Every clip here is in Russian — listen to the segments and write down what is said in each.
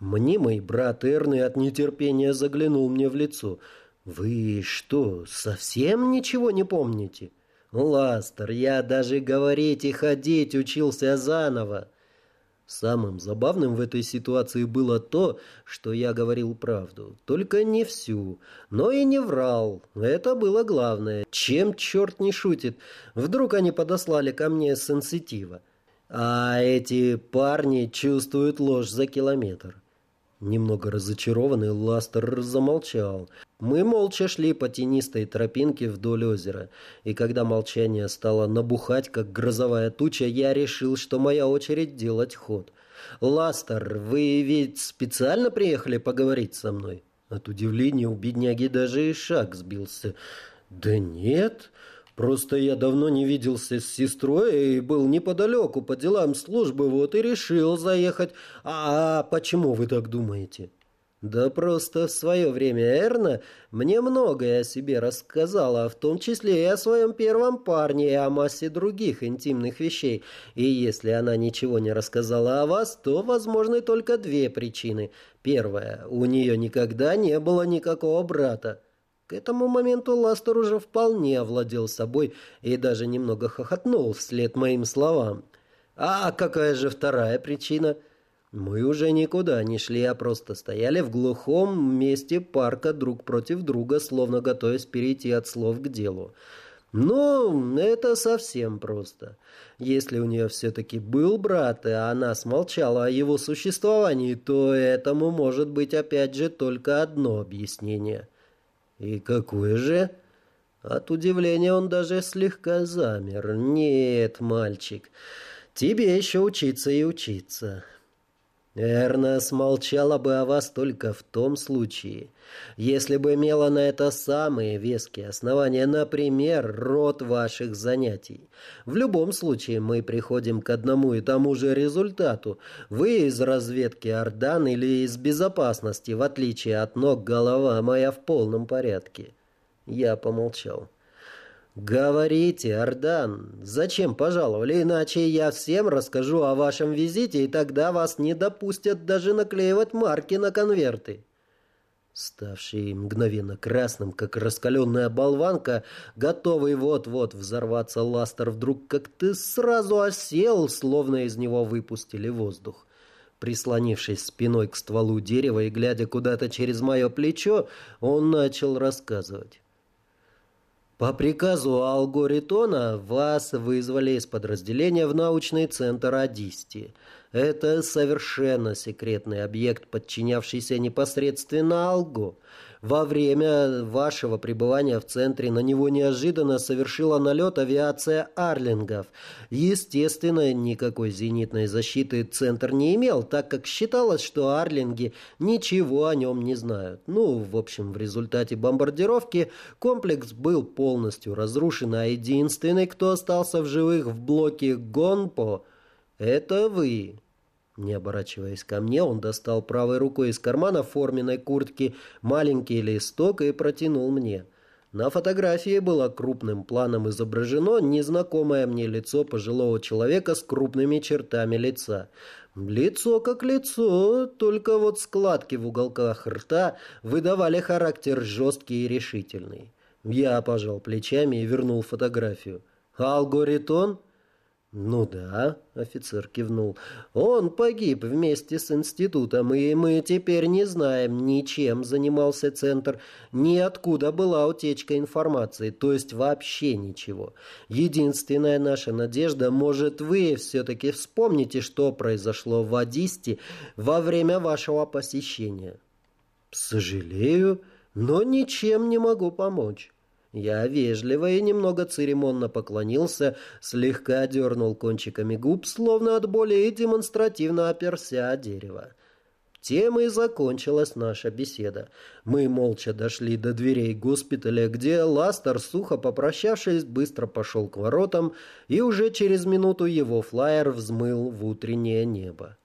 Мнимый брат Эрны от нетерпения заглянул мне в лицо. «Вы что, совсем ничего не помните?» «Ластер, я даже говорить и ходить учился заново!» Самым забавным в этой ситуации было то, что я говорил правду. Только не всю, но и не врал. Это было главное. Чем черт не шутит? Вдруг они подослали ко мне сенситива. А эти парни чувствуют ложь за километр. Немного разочарованный, Ластер замолчал. Мы молча шли по тенистой тропинке вдоль озера, и когда молчание стало набухать, как грозовая туча, я решил, что моя очередь делать ход. «Ластер, вы ведь специально приехали поговорить со мной?» От удивления у бедняги даже и шаг сбился. «Да нет, просто я давно не виделся с сестрой и был неподалеку по делам службы, вот и решил заехать. А почему вы так думаете?» Да просто в свое время Эрна мне многое о себе рассказала, в том числе и о своем первом парне и о массе других интимных вещей. И если она ничего не рассказала о вас, то возможны только две причины. Первая, у нее никогда не было никакого брата. К этому моменту Ластер уже вполне овладел собой и даже немного хохотнул вслед моим словам. А какая же вторая причина – мы уже никуда не шли, а просто стояли в глухом месте парка друг против друга, словно готовясь перейти от слов к делу. Но это совсем просто. Если у нее все-таки был брат, и она смолчала о его существовании, то этому может быть опять же только одно объяснение. И какое же? От удивления он даже слегка замер. Нет, мальчик, тебе еще учиться и учиться. Эрна смолчала бы о вас только в том случае, если бы имела на это самые веские основания, например, род ваших занятий. В любом случае мы приходим к одному и тому же результату. Вы из разведки Ордан или из безопасности, в отличие от ног голова моя в полном порядке. Я помолчал. «Говорите, Ардан, зачем пожаловали, иначе я всем расскажу о вашем визите, и тогда вас не допустят даже наклеивать марки на конверты». Ставший мгновенно красным, как раскаленная болванка, готовый вот-вот взорваться ластер, вдруг как-то сразу осел, словно из него выпустили воздух. Прислонившись спиной к стволу дерева и глядя куда-то через мое плечо, он начал рассказывать. По приказу Алгоритона вас вызвали из подразделения в научный центр Адисти. Это совершенно секретный объект, подчинявшийся непосредственно Алго. Во время вашего пребывания в центре на него неожиданно совершила налет авиация Арлингов. Естественно, никакой зенитной защиты центр не имел, так как считалось, что Арлинги ничего о нем не знают. Ну, в общем, в результате бомбардировки комплекс был полностью разрушен, а единственный, кто остался в живых в блоке Гонпо, это вы. Не оборачиваясь ко мне, он достал правой рукой из кармана форменной куртки маленький листок и протянул мне. На фотографии было крупным планом изображено незнакомое мне лицо пожилого человека с крупными чертами лица. Лицо как лицо, только вот складки в уголках рта выдавали характер жесткий и решительный. Я пожал плечами и вернул фотографию. «Алгоритон?» «Ну да», — офицер кивнул. «Он погиб вместе с институтом, и мы теперь не знаем, ни чем занимался центр, ни откуда была утечка информации, то есть вообще ничего. Единственная наша надежда, может, вы все-таки вспомните, что произошло в Адисте во время вашего посещения». «Сожалею, но ничем не могу помочь». Я вежливо и немного церемонно поклонился, слегка дернул кончиками губ, словно от боли, и демонстративно оперся о дерево. Тем и закончилась наша беседа. Мы молча дошли до дверей госпиталя, где Ластер, сухо попрощавшись, быстро пошел к воротам, и уже через минуту его флайер взмыл в утреннее небо.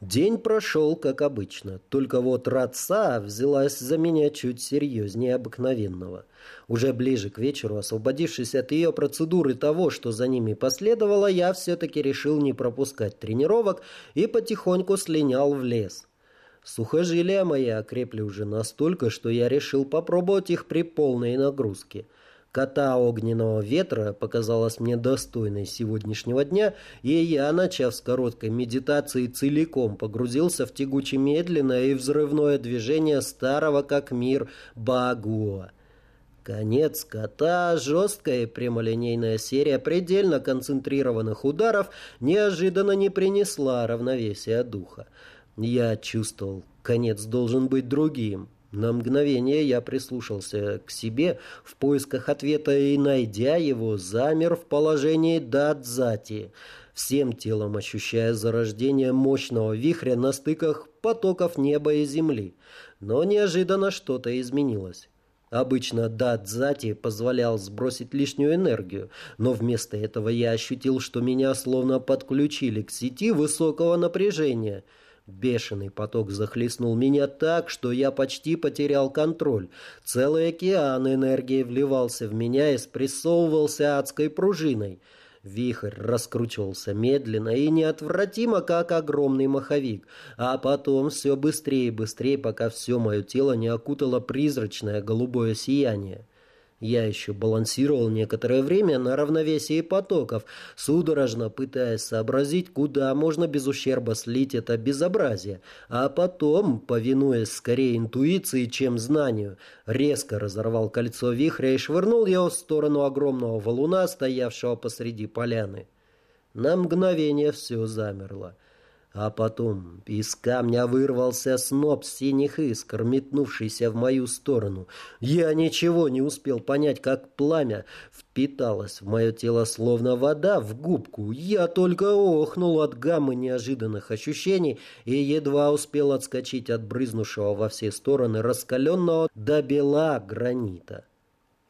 День прошел, как обычно, только вот Радса взялась за меня чуть серьезнее обыкновенного. Уже ближе к вечеру, освободившись от ее процедуры того, что за ними последовало, я все-таки решил не пропускать тренировок и потихоньку слинял в лес. Сухожилия мои окрепли уже настолько, что я решил попробовать их при полной нагрузке – кота огненного ветра показалась мне достойной сегодняшнего дня, и я, начав с короткой медитации, целиком погрузился в тягуче медленное и взрывное движение старого как мир Багуа. Конец кота, жесткая и прямолинейная серия предельно концентрированных ударов неожиданно не принесла равновесия духа. Я чувствовал, конец должен быть другим. На мгновение я прислушался к себе в поисках ответа и, найдя его, замер в положении дадзати, всем телом ощущая зарождение мощного вихря на стыках потоков неба и земли. Но неожиданно что-то изменилось. Обычно дадзати позволял сбросить лишнюю энергию, но вместо этого я ощутил, что меня словно подключили к сети высокого напряжения – Бешеный поток захлестнул меня так, что я почти потерял контроль. Целый океан энергии вливался в меня и спрессовывался адской пружиной. Вихрь раскручивался медленно и неотвратимо, как огромный маховик, а потом все быстрее и быстрее, пока все мое тело не окутало призрачное голубое сияние. Я еще балансировал некоторое время на равновесии потоков, судорожно пытаясь сообразить, куда можно без ущерба слить это безобразие, а потом, повинуясь скорее интуиции, чем знанию, резко разорвал кольцо вихря и швырнул его в сторону огромного валуна, стоявшего посреди поляны. На мгновение все замерло. А потом из камня вырвался сноп синих искр, метнувшийся в мою сторону. Я ничего не успел понять, как пламя впиталось в мое тело, словно вода в губку. Я только охнул от гаммы неожиданных ощущений и едва успел отскочить от брызнувшего во все стороны раскаленного до бела гранита.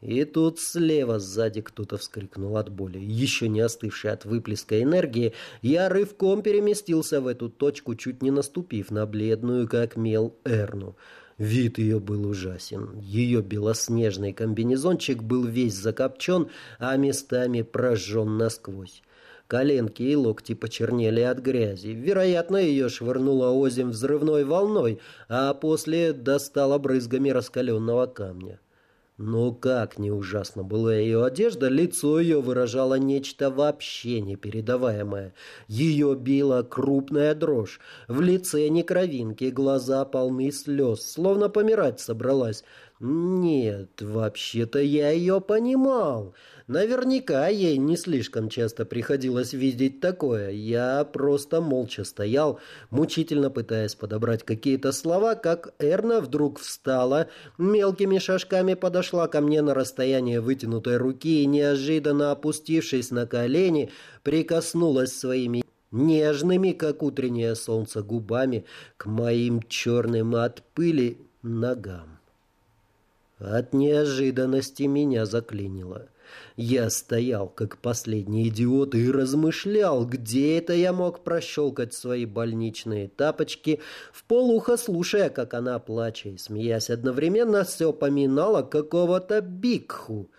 И тут слева сзади кто-то вскрикнул от боли. Еще не остывший от выплеска энергии, я рывком переместился в эту точку, чуть не наступив на бледную, как мел, Эрну. Вид ее был ужасен. Ее белоснежный комбинезончик был весь закопчен, а местами прожжен насквозь. Коленки и локти почернели от грязи. Вероятно, ее швырнуло озим взрывной волной, а после достало брызгами раскаленного камня. Но как не ужасно была ее одежда, лицо ее выражало нечто вообще непередаваемое. Ее била крупная дрожь. В лице не кровинки, глаза полны слез, словно помирать собралась. Нет, вообще-то я ее понимал. Наверняка ей не слишком часто приходилось видеть такое. Я просто молча стоял, мучительно пытаясь подобрать какие-то слова, как Эрна вдруг встала, мелкими шажками подошла ко мне на расстояние вытянутой руки и, неожиданно опустившись на колени, прикоснулась своими нежными, как утреннее солнце, губами к моим черным от пыли ногам. От неожиданности меня заклинило. Я стоял, как последний идиот, и размышлял, где это я мог прощелкать свои больничные тапочки, в полухо слушая, как она, плача и смеясь одновременно, все поминала какого-то бикху.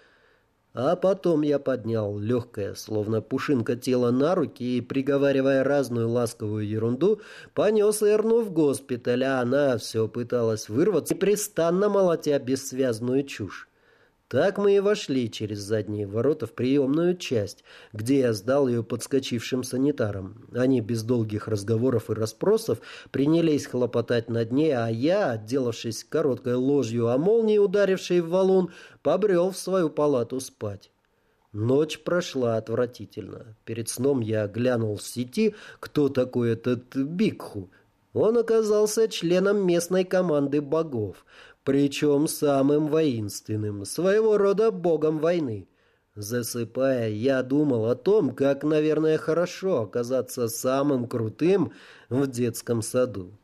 А потом я поднял легкое, словно пушинка тело на руки и, приговаривая разную ласковую ерунду, понес Эрну в госпиталь, а она все пыталась вырваться, непрестанно молотя бессвязную чушь. Так мы и вошли через задние ворота в приемную часть, где я сдал ее подскочившим санитарам. Они без долгих разговоров и расспросов принялись хлопотать над ней, а я, отделавшись короткой ложью о молнии, ударившей в валун, побрел в свою палату спать. Ночь прошла отвратительно. Перед сном я глянул в сети, кто такой этот Бикху. Он оказался членом местной команды богов причем самым воинственным, своего рода богом войны. Засыпая, я думал о том, как, наверное, хорошо оказаться самым крутым в детском саду.